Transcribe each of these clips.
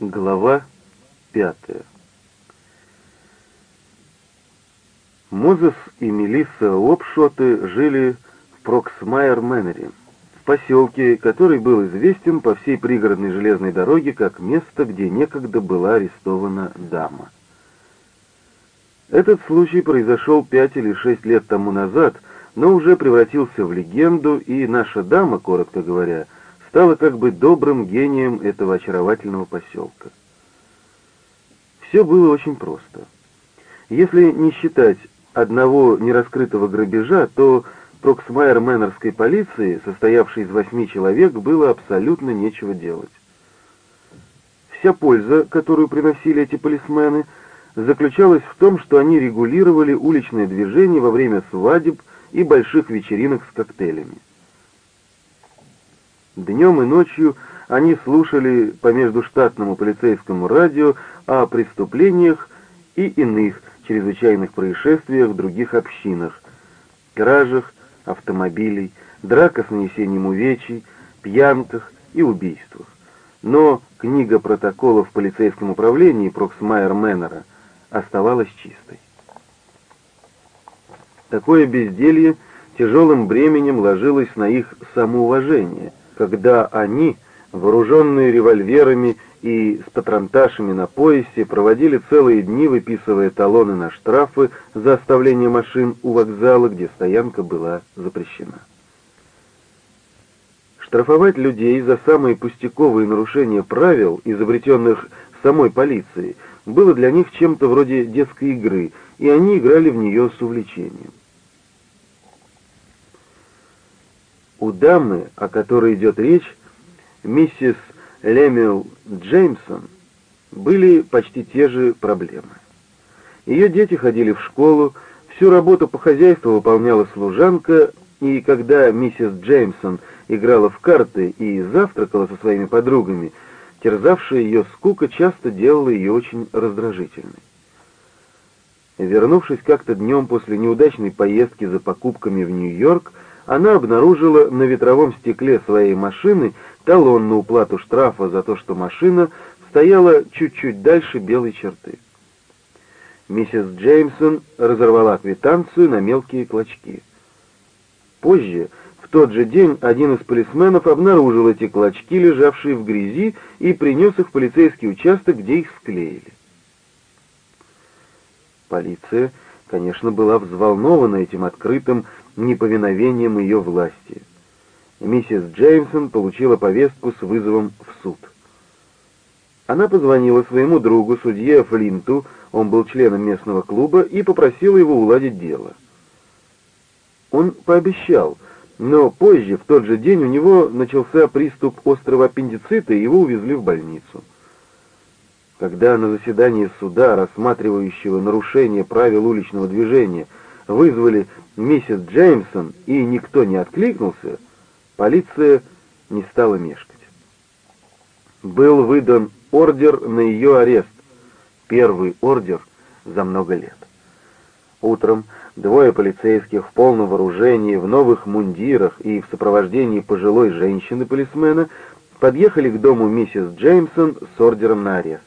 Глава пятая Мозес и Мелисса Уопшоты жили в Проксмайер-Мэннере, в поселке, который был известен по всей пригородной железной дороге как место, где некогда была арестована дама. Этот случай произошел пять или шесть лет тому назад, но уже превратился в легенду, и наша дама, коротко говоря, — стала как бы добрым гением этого очаровательного поселка. Все было очень просто. Если не считать одного нераскрытого грабежа, то Проксмайер-Мэннерской полиции, состоявшей из восьми человек, было абсолютно нечего делать. Вся польза, которую приносили эти полисмены, заключалась в том, что они регулировали уличное движение во время свадеб и больших вечеринок с коктейлями. Днем и ночью они слушали по междуштатному полицейскому радио о преступлениях и иных чрезвычайных происшествиях в других общинах, кражах автомобилей, драках с нанесением увечий, пьянках и убийствах. Но книга протоколов в полицейском управлении Проксмайер Мэннера оставалась чистой. Такое безделье тяжелым бременем ложилось на их самоуважение – когда они, вооруженные револьверами и с патронташами на поясе, проводили целые дни, выписывая талоны на штрафы за оставление машин у вокзала, где стоянка была запрещена. Штрафовать людей за самые пустяковые нарушения правил, изобретенных самой полицией, было для них чем-то вроде детской игры, и они играли в нее с увлечением. У дамы, о которой идет речь, миссис Лемил Джеймсон, были почти те же проблемы. Ее дети ходили в школу, всю работу по хозяйству выполняла служанка, и когда миссис Джеймсон играла в карты и завтракала со своими подругами, терзавшая ее скука часто делала ее очень раздражительной. Вернувшись как-то днем после неудачной поездки за покупками в Нью-Йорк, она обнаружила на ветровом стекле своей машины талон на уплату штрафа за то, что машина стояла чуть-чуть дальше белой черты. Миссис Джеймсон разорвала квитанцию на мелкие клочки. Позже, в тот же день, один из полисменов обнаружил эти клочки, лежавшие в грязи, и принес их в полицейский участок, где их склеили. Полиция, конечно, была взволнована этим открытым неповиновением ее власти. Миссис Джеймсон получила повестку с вызовом в суд. Она позвонила своему другу, судье Флинту, он был членом местного клуба, и попросила его уладить дело. Он пообещал, но позже, в тот же день, у него начался приступ острого аппендицита, и его увезли в больницу. Когда на заседании суда, рассматривающего нарушение правил уличного движения, вызвали миссис Джеймсон и никто не откликнулся, полиция не стала мешкать. Был выдан ордер на ее арест, первый ордер за много лет. Утром двое полицейских в полном вооружении, в новых мундирах и в сопровождении пожилой женщины-полисмена подъехали к дому миссис Джеймсон с ордером на арест.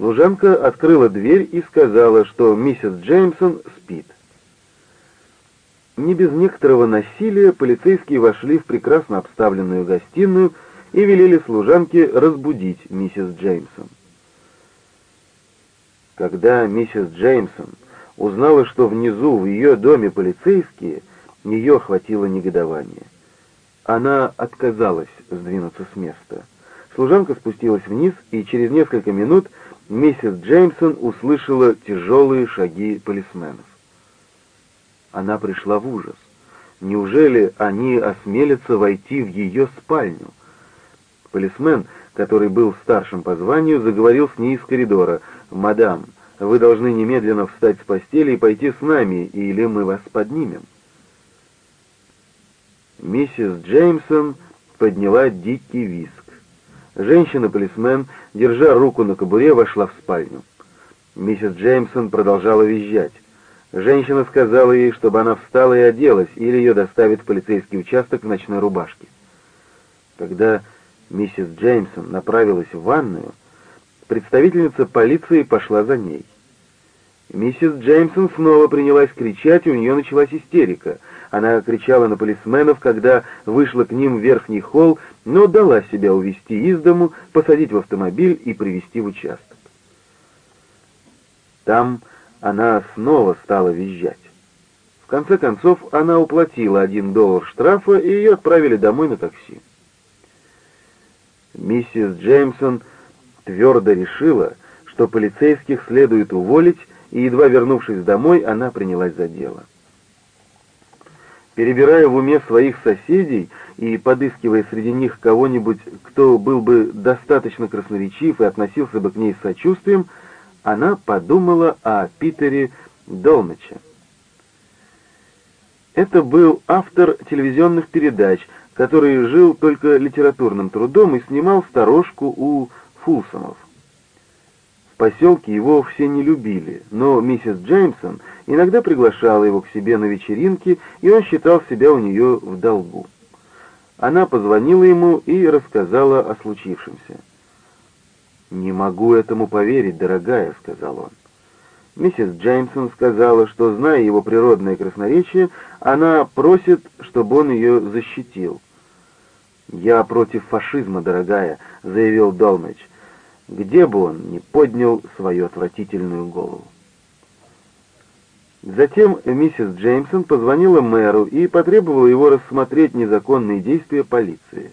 Служанка открыла дверь и сказала, что миссис Джеймсон спит. Не без некоторого насилия полицейские вошли в прекрасно обставленную гостиную и велели служанке разбудить миссис Джеймсон. Когда миссис Джеймсон узнала, что внизу в ее доме полицейские, ее охватило негодование. Она отказалась сдвинуться с места. Служанка спустилась вниз, и через несколько минут миссис Джеймсон услышала тяжелые шаги полисменов. Она пришла в ужас. Неужели они осмелятся войти в ее спальню? Полисмен, который был старшим по званию, заговорил с ней из коридора. «Мадам, вы должны немедленно встать с постели и пойти с нами, или мы вас поднимем». Миссис Джеймсон подняла дикий виск. Женщина-полисмен, держа руку на кобуре, вошла в спальню. Миссис Джеймсон продолжала визжать. Женщина сказала ей, чтобы она встала и оделась, или ее доставят в полицейский участок в ночной рубашке. Когда Миссис Джеймсон направилась в ванную, представительница полиции пошла за ней. Миссис Джеймсон снова принялась кричать, у нее началась истерика. Она кричала на полисменов, когда вышла к ним в верхний холл, но дала себя увести из дому, посадить в автомобиль и привезти в участок. Там она снова стала визжать. В конце концов, она уплатила один доллар штрафа, и ее отправили домой на такси. Миссис Джеймсон твердо решила, что полицейских следует уволить, и, едва вернувшись домой, она принялась за дело. Перебирая в уме своих соседей и подыскивая среди них кого-нибудь, кто был бы достаточно красноречив и относился бы к ней с сочувствием, она подумала о Питере Долмаче. Это был автор телевизионных передач, который жил только литературным трудом и снимал сторожку у Фулсомов. Поселке его все не любили, но миссис Джеймсон иногда приглашала его к себе на вечеринки, и он считал себя у нее в долгу. Она позвонила ему и рассказала о случившемся. «Не могу этому поверить, дорогая», — сказал он. Миссис Джеймсон сказала, что, зная его природное красноречие, она просит, чтобы он ее защитил. «Я против фашизма, дорогая», — заявил Долмэч, где бы он ни поднял свою отвратительную голову. Затем миссис Джеймсон позвонила мэру и потребовала его рассмотреть незаконные действия полиции.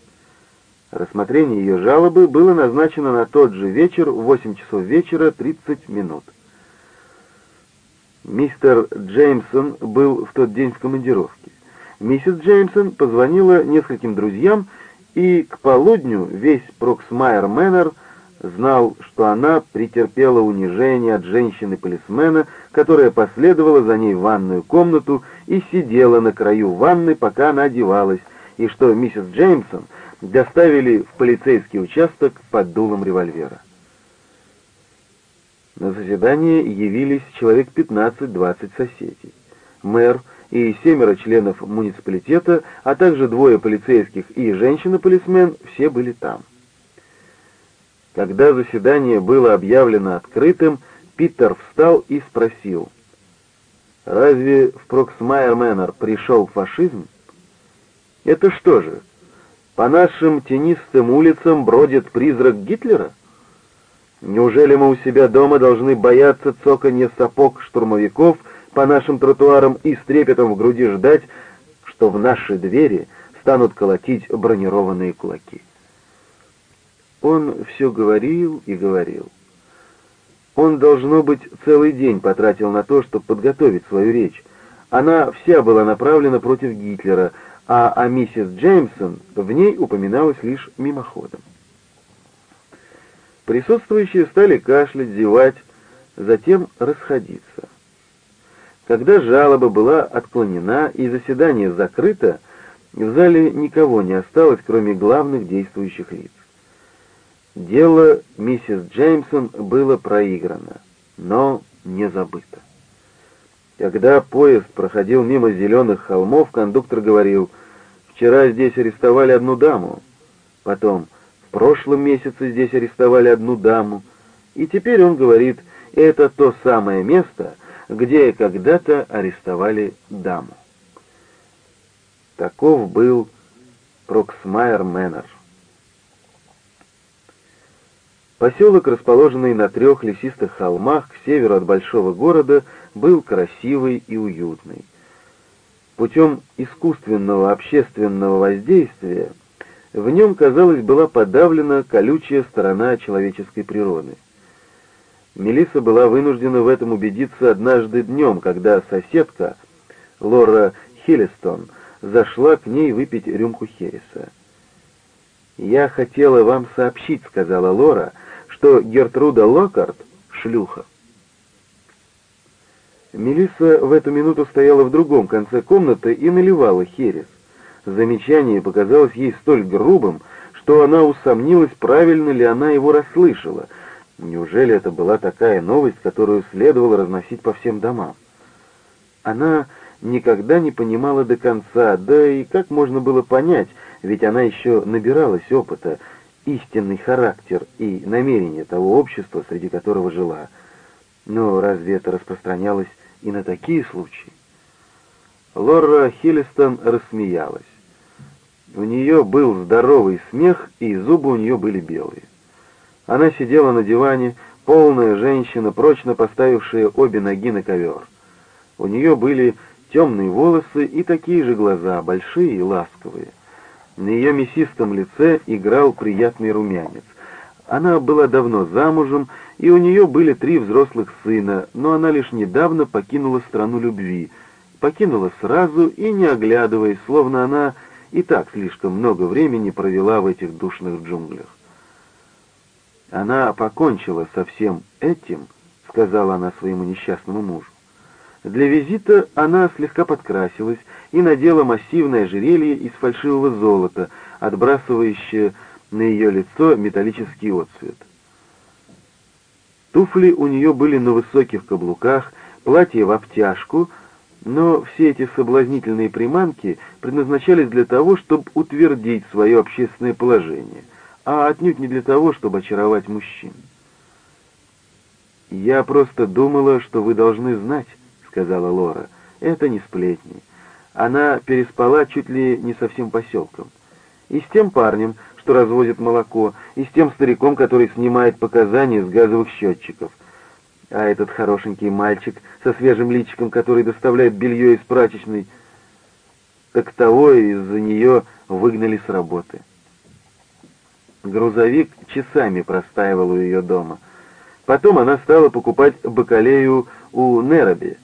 Рассмотрение ее жалобы было назначено на тот же вечер в 8 часов вечера 30 минут. Мистер Джеймсон был в тот день в командировке. Миссис Джеймсон позвонила нескольким друзьям, и к полудню весь Проксмайер Мэннер знал, что она претерпела унижение от женщины-полисмена, которая последовала за ней в ванную комнату и сидела на краю ванны, пока она одевалась, и что миссис Джеймсон — доставили в полицейский участок под дулом револьвера. На заседание явились человек 15-20 соседей. Мэр и семеро членов муниципалитета, а также двое полицейских и женщина-полисмен, все были там. Когда заседание было объявлено открытым, Питер встал и спросил, «Разве в Проксмайер-Мэннер пришел фашизм?» «Это что же, по нашим тенистым улицам бродит призрак Гитлера? Неужели мы у себя дома должны бояться цоканья сапог штурмовиков по нашим тротуарам и с трепетом в груди ждать, что в наши двери станут колотить бронированные кулаки? Он все говорил и говорил. Он, должно быть, целый день потратил на то, чтобы подготовить свою речь. Она вся была направлена против Гитлера — а о миссис Джеймсон в ней упоминалось лишь мимоходом. Присутствующие стали кашлять, зевать, затем расходиться. Когда жалоба была отклонена и заседание закрыто, в зале никого не осталось, кроме главных действующих лиц. Дело миссис Джеймсон было проиграно, но не забыто. Когда поезд проходил мимо зеленых холмов, кондуктор говорил, «Вчера здесь арестовали одну даму». Потом, «В прошлом месяце здесь арестовали одну даму». И теперь он говорит, «Это то самое место, где когда-то арестовали даму». Таков был Проксмайер Мэннер. Поселок, расположенный на трех лесистых холмах к северу от большого города, был красивый и уютный. Путем искусственного общественного воздействия в нем, казалось, была подавлена колючая сторона человеческой природы. Мелисса была вынуждена в этом убедиться однажды днем, когда соседка, Лора Хиллистон, зашла к ней выпить рюмку Хереса. «Я хотела вам сообщить», — сказала Лора, — «что Гертруда Локарт — шлюха». Мелисса в эту минуту стояла в другом конце комнаты и наливала херес. Замечание показалось ей столь грубым, что она усомнилась, правильно ли она его расслышала. Неужели это была такая новость, которую следовало разносить по всем домам? Она никогда не понимала до конца, да и как можно было понять, ведь она еще набиралась опыта, истинный характер и намерение того общества, среди которого жила. Но разве это распространялось и на такие случаи? Лора Хиллистон рассмеялась. У нее был здоровый смех, и зубы у нее были белые. Она сидела на диване, полная женщина, прочно поставившая обе ноги на ковер. У нее были темные волосы и такие же глаза, большие и ласковые. На ее мясистом лице играл приятный румянец. Она была давно замужем, и у нее были три взрослых сына, но она лишь недавно покинула страну любви. Покинула сразу и не оглядываясь, словно она и так слишком много времени провела в этих душных джунглях. Она покончила со всем этим, сказала она своему несчастному мужу. Для визита она слегка подкрасилась и надела массивное ожерелье из фальшивого золота, отбрасывающее на ее лицо металлический отцвет. Туфли у нее были на высоких каблуках, платье в обтяжку, но все эти соблазнительные приманки предназначались для того, чтобы утвердить свое общественное положение, а отнюдь не для того, чтобы очаровать мужчин. «Я просто думала, что вы должны знать», — сказала Лора. «Это не сплетни. Она переспала чуть ли не со всем поселком. И с тем парнем, что развозит молоко, и с тем стариком, который снимает показания с газовых счетчиков. А этот хорошенький мальчик со свежим личиком, который доставляет белье из прачечной, так того из-за нее выгнали с работы. Грузовик часами простаивал у ее дома. Потом она стала покупать бакалею у Нероби,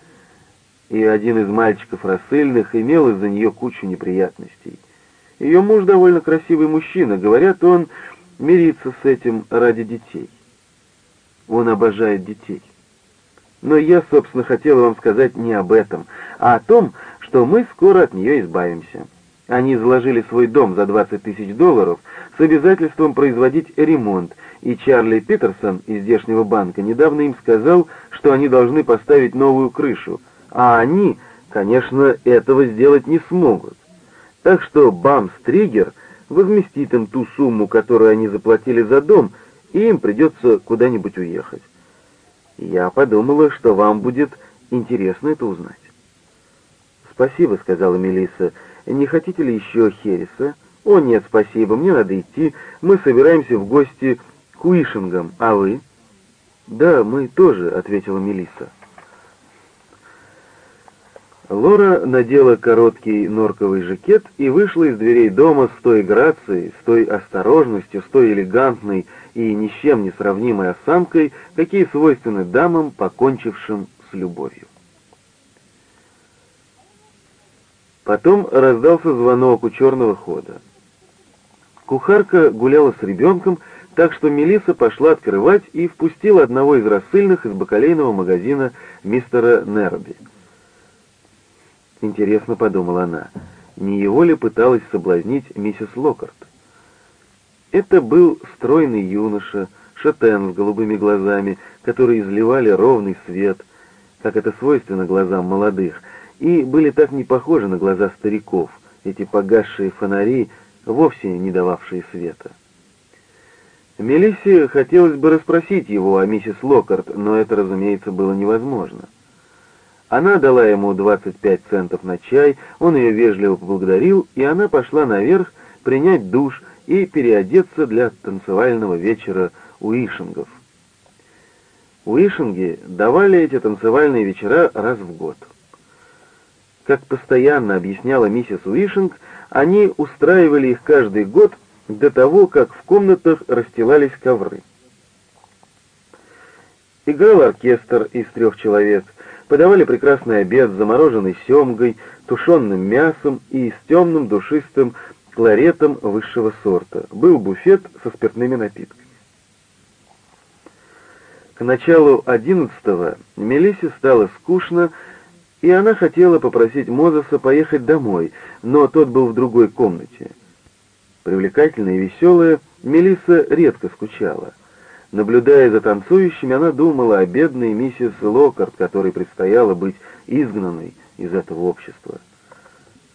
и один из мальчиков рассыльных имел из-за нее кучу неприятностей. Ее муж довольно красивый мужчина, говорят, он мирится с этим ради детей. Он обожает детей. Но я, собственно, хотела вам сказать не об этом, а о том, что мы скоро от нее избавимся. Они заложили свой дом за 20 тысяч долларов с обязательством производить ремонт, и Чарли Питерсон из здешнего банка недавно им сказал, что они должны поставить новую крышу, а они, конечно, этого сделать не смогут. Так что Бамс-Триггер возместит им ту сумму, которую они заплатили за дом, и им придется куда-нибудь уехать. Я подумала, что вам будет интересно это узнать. «Спасибо», — сказала Мелисса. «Не хотите ли еще Хереса?» «О, нет, спасибо, мне надо идти. Мы собираемся в гости к Уишингам, а вы?» «Да, мы тоже», — ответила Мелисса. Лора надела короткий норковый жакет и вышла из дверей дома с той грацией, с той осторожностью, с той элегантной и ни с чем не сравнимой осанкой, какие свойственны дамам, покончившим с любовью. Потом раздался звонок у черного хода. Кухарка гуляла с ребенком, так что Мелисса пошла открывать и впустила одного из рассыльных из бакалейного магазина мистера Нерби. Интересно, подумала она, не его ли пыталась соблазнить миссис Локарт? Это был стройный юноша, шатен с голубыми глазами, которые изливали ровный свет, как это свойственно глазам молодых, и были так не похожи на глаза стариков, эти погасшие фонари, вовсе не дававшие света. Мелиссе хотелось бы расспросить его о миссис Локарт, но это, разумеется, было невозможно. Она дала ему 25 центов на чай, он ее вежливо поблагодарил, и она пошла наверх принять душ и переодеться для танцевального вечера уишингов. Уишинги давали эти танцевальные вечера раз в год. Как постоянно объясняла миссис Уишинг, они устраивали их каждый год до того, как в комнатах расстилались ковры. Играл оркестр из трех человек — подавали прекрасный обед с замороженной семгой, тушеным мясом и с темным душистым кларетом высшего сорта. Был буфет со спиртными напитками. К началу одиннадцатого Мелиссе стало скучно, и она хотела попросить Мозеса поехать домой, но тот был в другой комнате. Привлекательная и веселая, Мелисса редко скучала — Наблюдая за танцующими, она думала о бедной миссис Локарт, которой предстояло быть изгнанной из этого общества.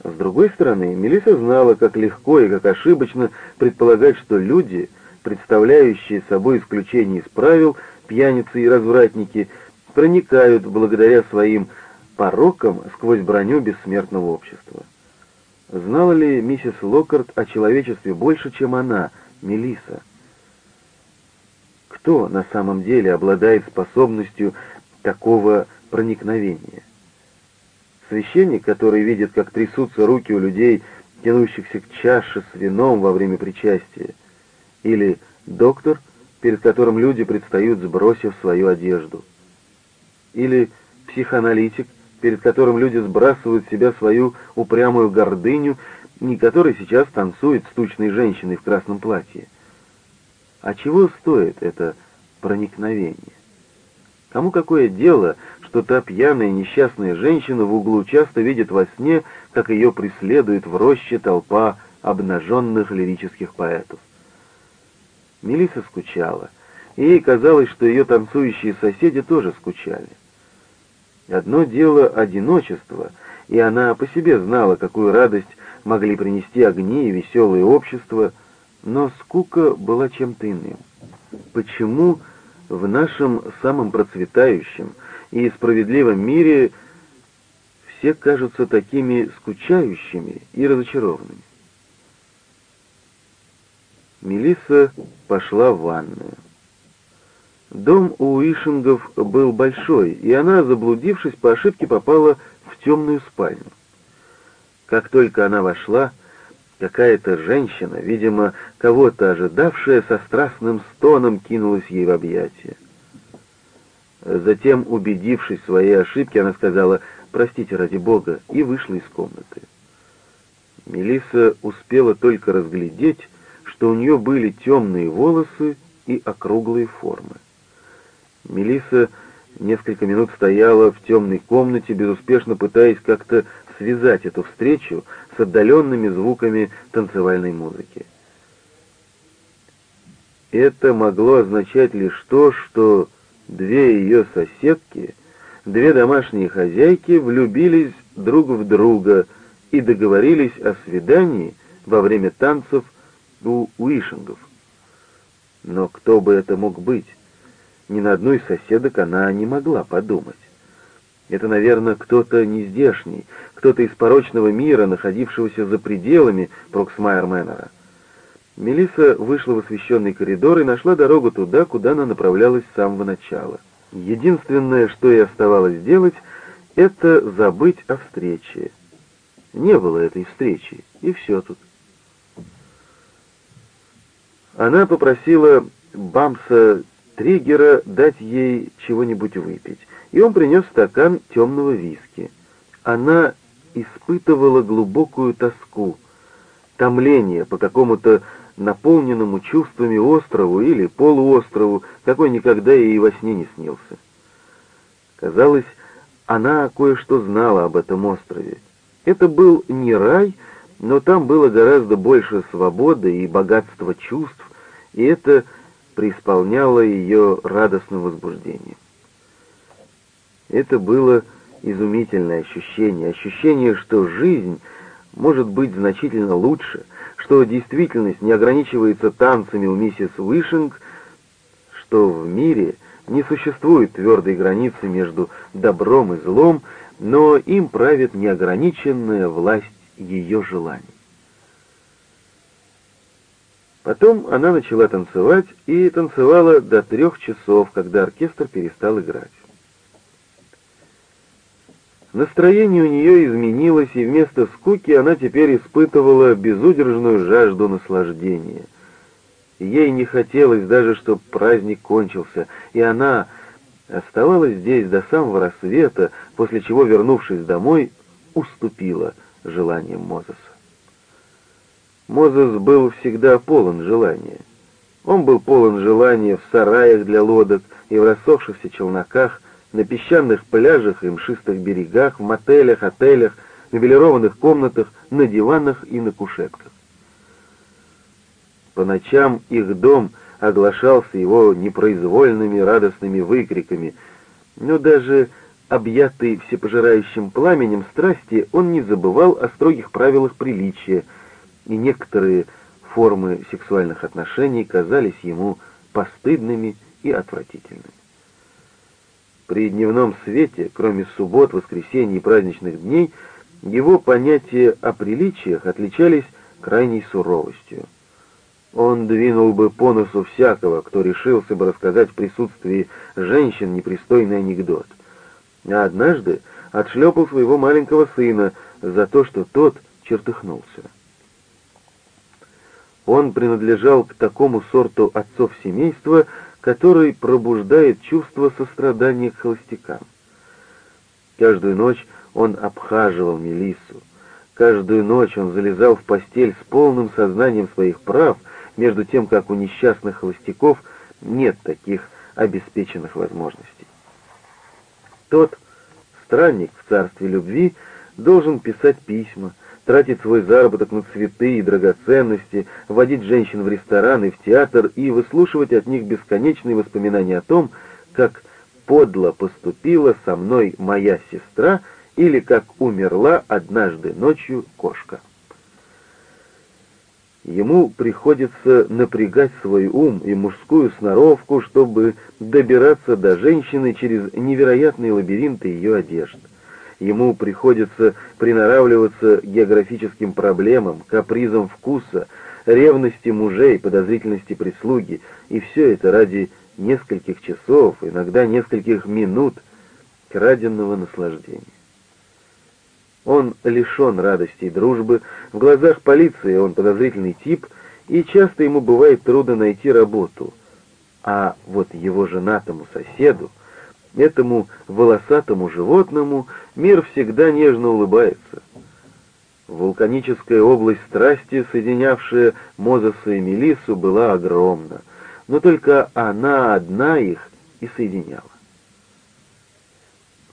С другой стороны, Мелисса знала, как легко и как ошибочно предполагать, что люди, представляющие собой исключение из правил, пьяницы и развратники, проникают благодаря своим порокам сквозь броню бессмертного общества. Знала ли миссис Локкарт о человечестве больше, чем она, Мелиса? Кто на самом деле обладает способностью такого проникновения? Священник, который видит, как трясутся руки у людей, тянущихся к чаше с вином во время причастия, или доктор, перед которым люди предстают, сбросив свою одежду, или психоаналитик, перед которым люди сбрасывают с себя свою упрямую гордыню, не который сейчас танцует с тучной женщиной в красном платье. А чего стоит это проникновение? Кому какое дело, что та пьяная несчастная женщина в углу часто видит во сне, как ее преследует в роще толпа обнаженных лирических поэтов? Мелисса скучала, и ей казалось, что ее танцующие соседи тоже скучали. Одно дело одиночество, и она по себе знала, какую радость могли принести огни и веселое общество, но скука была чем-то иным. Почему в нашем самом процветающем и справедливом мире все кажутся такими скучающими и разочарованными? Мелисса пошла в ванную. Дом у Ишингов был большой, и она, заблудившись, по ошибке попала в темную спальню. Как только она вошла, какая-то женщина, видимо, кого-то ожидавшая, со страстным стоном кинулась ей в объятия. Затем, убедившись в своей ошибке, она сказала «Простите ради Бога» и вышла из комнаты. Мелисса успела только разглядеть, что у нее были темные волосы и округлые формы. Мелисса несколько минут стояла в темной комнате, безуспешно пытаясь как-то связать эту встречу с отдаленными звуками танцевальной музыки. Это могло означать лишь то, что две ее соседки, две домашние хозяйки влюбились друг в друга и договорились о свидании во время танцев у Уишингов. Но кто бы это мог быть? Ни на одну из соседок она не могла подумать. Это, наверное, кто-то нездешний, кто-то из порочного мира, находившегося за пределами Проксмайер Мэннера. Мелисса вышла в освещенный коридор и нашла дорогу туда, куда она направлялась с самого начала. Единственное, что ей оставалось сделать, это забыть о встрече. Не было этой встречи, и все тут. Она попросила Бамса Триггера дать ей чего-нибудь выпить, и он принес стакан темного виски. Она испытывала глубокую тоску, томление по какому-то наполненному чувствами острову или полуострову, какой никогда ей во сне не снился. Казалось, она кое-что знала об этом острове. Это был не рай, но там было гораздо больше свободы и богатства чувств, и это преисполняло ее радостным возбуждением. Это было изумительное ощущение, ощущение, что жизнь может быть значительно лучше, что действительность не ограничивается танцами у миссис Уишинг, что в мире не существует твердой границы между добром и злом, но им правит неограниченная власть ее желаний. Потом она начала танцевать и танцевала до трех часов, когда оркестр перестал играть. Настроение у нее изменилось, и вместо скуки она теперь испытывала безудержную жажду наслаждения. Ей не хотелось даже, чтобы праздник кончился, и она оставалась здесь до самого рассвета, после чего, вернувшись домой, уступила желаниям Мозеса. Мозес был всегда полон желания. Он был полон желания в сараях для лодок и в рассохшихся челноках, на песчаных пляжах и мшистых берегах, в мотелях, отелях, мебелированных комнатах, на диванах и на кушетках. По ночам их дом оглашался его непроизвольными радостными выкриками, но даже объятый всепожирающим пламенем страсти, он не забывал о строгих правилах приличия — и некоторые формы сексуальных отношений казались ему постыдными и отвратительными. При дневном свете, кроме суббот, воскресений и праздничных дней, его понятия о приличиях отличались крайней суровостью. Он двинул бы по носу всякого, кто решился бы рассказать в присутствии женщин непристойный анекдот. А однажды отшлепал своего маленького сына за то, что тот чертыхнулся. Он принадлежал к такому сорту отцов семейства, который пробуждает чувство сострадания к холостякам. Каждую ночь он обхаживал Мелиссу. Каждую ночь он залезал в постель с полным сознанием своих прав, между тем, как у несчастных холостяков нет таких обеспеченных возможностей. Тот странник в царстве любви должен писать письма, тратить свой заработок на цветы и драгоценности, водить женщин в ресторан и в театр и выслушивать от них бесконечные воспоминания о том, как подло поступила со мной моя сестра или как умерла однажды ночью кошка. Ему приходится напрягать свой ум и мужскую сноровку, чтобы добираться до женщины через невероятные лабиринты ее одежд. Ему приходится приноравливаться географическим проблемам, капризам вкуса, ревности мужей, подозрительности прислуги, и все это ради нескольких часов, иногда нескольких минут краденного наслаждения. Он лишен радости и дружбы, в глазах полиции он подозрительный тип, и часто ему бывает трудно найти работу. А вот его женатому соседу, Этому волосатому животному мир всегда нежно улыбается. Вулканическая область страсти, соединявшая Мозеса и Мелиссу, была огромна, но только она одна их и соединяла.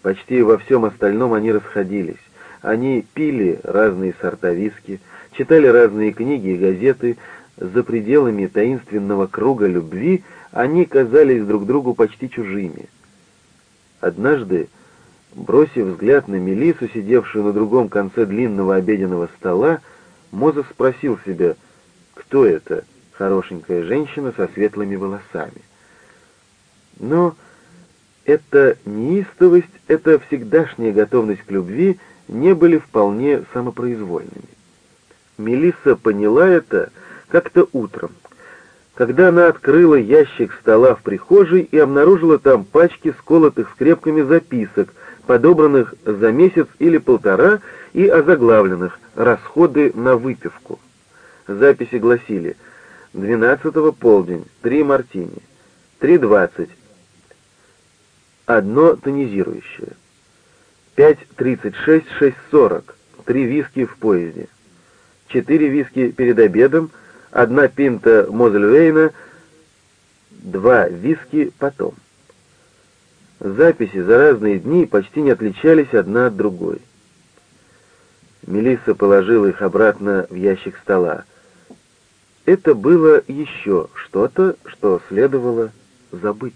Почти во всем остальном они расходились. Они пили разные сорта виски, читали разные книги и газеты. За пределами таинственного круга любви они казались друг другу почти чужими. Однажды, бросив взгляд на Мелису, сидевшую на другом конце длинного обеденного стола, Мозес спросил себя, кто это, хорошенькая женщина со светлыми волосами. Но эта неистовость, эта всегдашняя готовность к любви не были вполне самопроизвольными. Мелисса поняла это как-то утром, когда она открыла ящик стола в прихожей и обнаружила там пачки сколотых скрепками записок, подобранных за месяц или полтора и озаглавленных «Расходы на выпивку». Записи гласили «12 полдень, 3 мартини, 3.20, одно тонизирующее, 5.36, 6.40, три виски в поезде, четыре виски перед обедом, одна пинта Мозельвейна, два виски потом. Записи за разные дни почти не отличались одна от другой. Мелисса положила их обратно в ящик стола. Это было еще что-то, что следовало забыть.